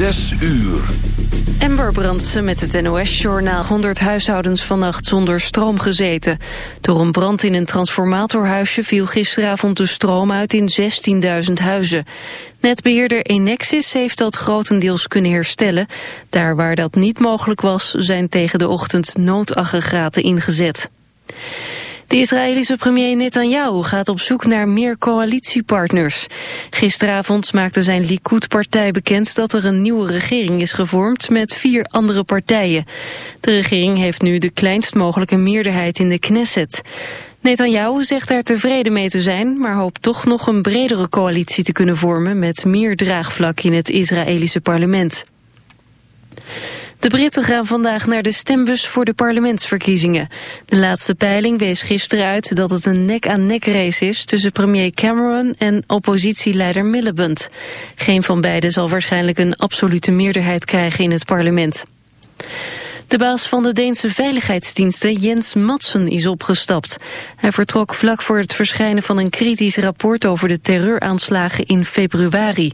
Zes uur. Ember Brandsen met het NOS-journaal 100 huishoudens vannacht zonder stroom gezeten. Door een brand in een transformatorhuisje viel gisteravond de stroom uit in 16.000 huizen. Netbeheerder Enexis heeft dat grotendeels kunnen herstellen. Daar waar dat niet mogelijk was, zijn tegen de ochtend noodaggregaten ingezet. De Israëlische premier Netanyahu gaat op zoek naar meer coalitiepartners. Gisteravond maakte zijn Likud-partij bekend dat er een nieuwe regering is gevormd met vier andere partijen. De regering heeft nu de kleinst mogelijke meerderheid in de Knesset. Netanyahu zegt daar tevreden mee te zijn, maar hoopt toch nog een bredere coalitie te kunnen vormen met meer draagvlak in het Israëlische parlement. De Britten gaan vandaag naar de stembus voor de parlementsverkiezingen. De laatste peiling wees gisteren uit dat het een nek-aan-nek race is... tussen premier Cameron en oppositieleider Miliband. Geen van beiden zal waarschijnlijk een absolute meerderheid krijgen in het parlement. De baas van de Deense veiligheidsdiensten, Jens Madsen, is opgestapt. Hij vertrok vlak voor het verschijnen van een kritisch rapport over de terreuraanslagen in februari.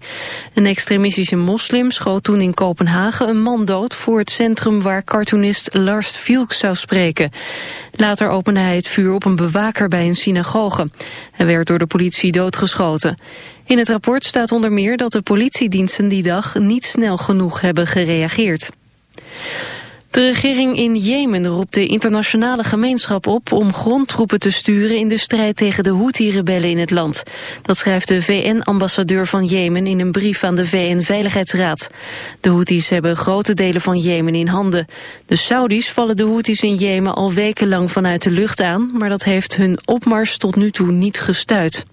Een extremistische moslim schoot toen in Kopenhagen een man dood voor het centrum waar cartoonist Lars Vilks zou spreken. Later opende hij het vuur op een bewaker bij een synagoge. Hij werd door de politie doodgeschoten. In het rapport staat onder meer dat de politiediensten die dag niet snel genoeg hebben gereageerd. De regering in Jemen roept de internationale gemeenschap op om grondtroepen te sturen in de strijd tegen de Houthi-rebellen in het land. Dat schrijft de VN-ambassadeur van Jemen in een brief aan de VN-veiligheidsraad. De Houthis hebben grote delen van Jemen in handen. De Saudis vallen de Houthis in Jemen al wekenlang vanuit de lucht aan, maar dat heeft hun opmars tot nu toe niet gestuit.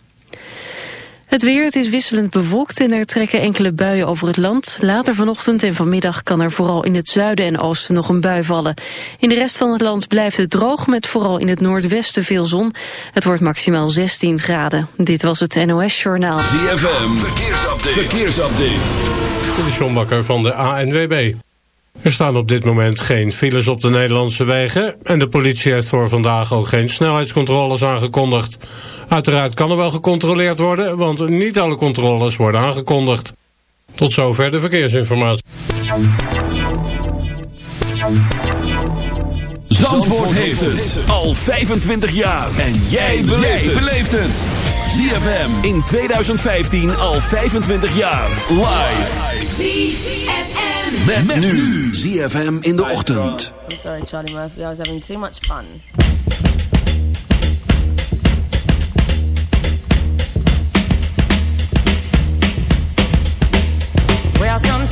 Het weer, het is wisselend bewolkt en er trekken enkele buien over het land. Later vanochtend en vanmiddag kan er vooral in het zuiden en oosten nog een bui vallen. In de rest van het land blijft het droog met vooral in het noordwesten veel zon. Het wordt maximaal 16 graden. Dit was het NOS Journaal. ZFM, verkeersupdate. verkeersupdate. De Sjombakker van de ANWB. Er staan op dit moment geen files op de Nederlandse wegen... en de politie heeft voor vandaag ook geen snelheidscontroles aangekondigd. Uiteraard kan er wel gecontroleerd worden, want niet alle controles worden aangekondigd. Tot zover de verkeersinformatie. Zandvoort heeft het al 25 jaar. En jij beleeft het. ZFM in 2015 al 25 jaar. Live. ZFM. Met, nu. ZFM in de ochtend. I'm sorry Charlie Murphy, I was having too much fun. voy a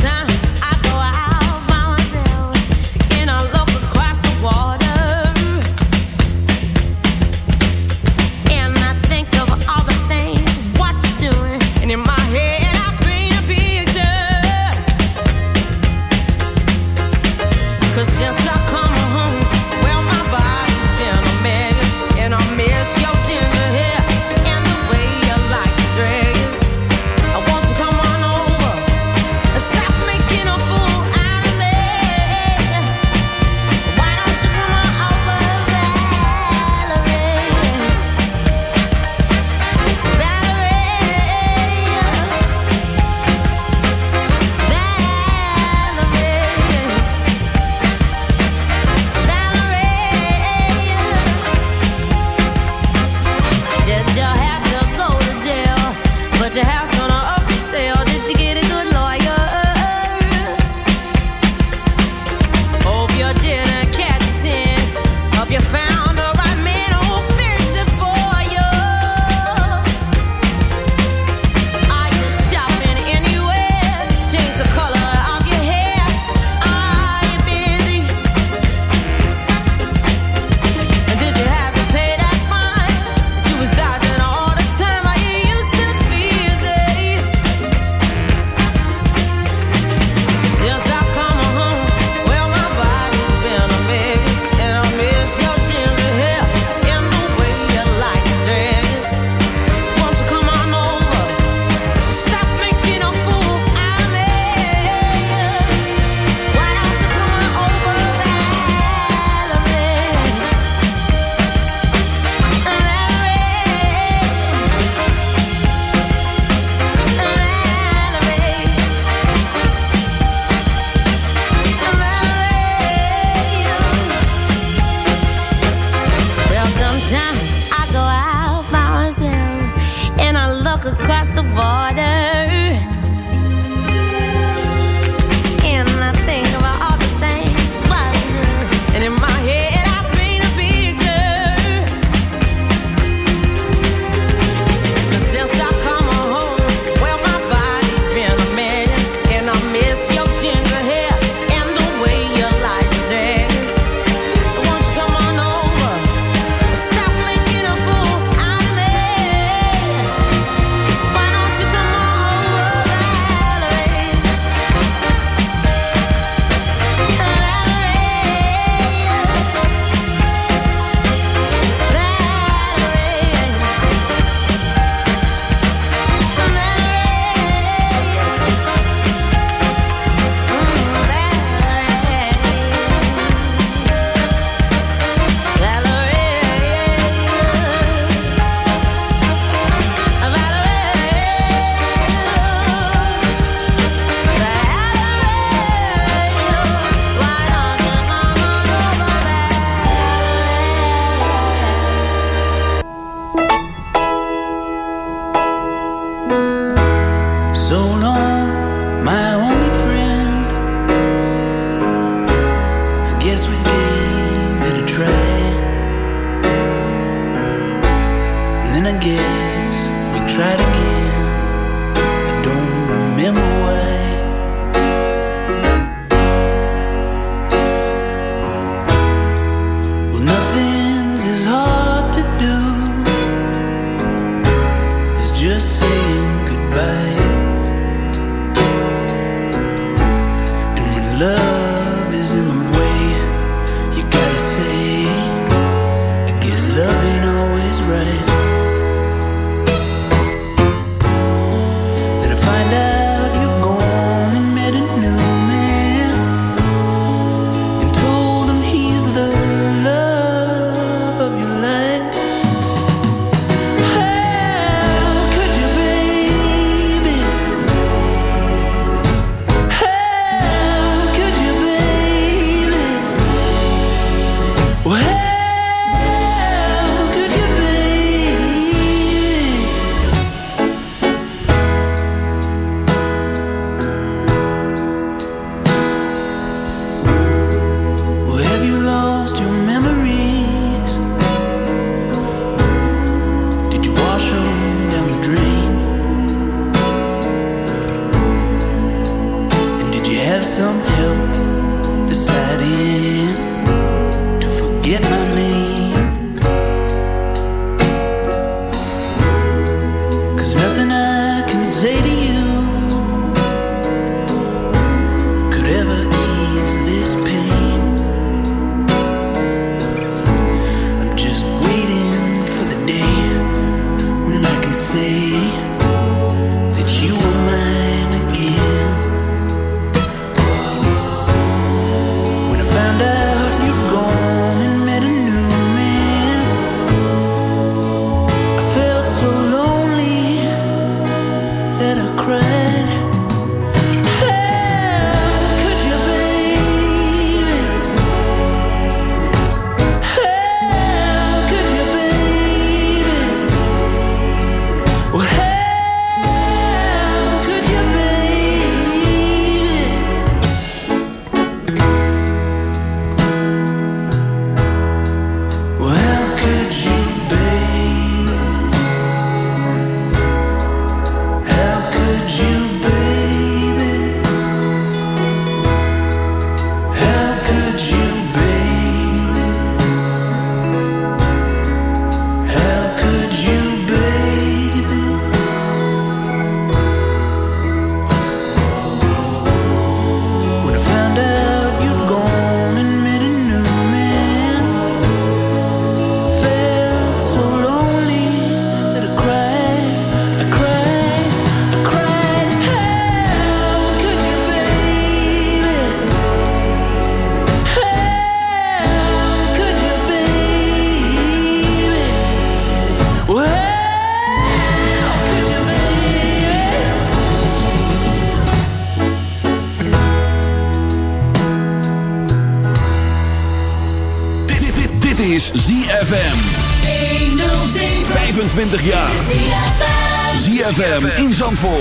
Zandvoort.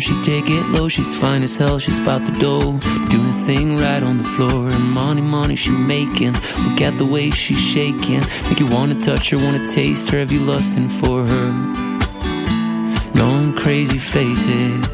She take it low. She's fine as hell, she's about the dough, doing a thing right on the floor. And money, money she making. Look at the way she's shaking, make you wanna touch her, wanna taste her. Have you lusting for her? Going crazy, face it.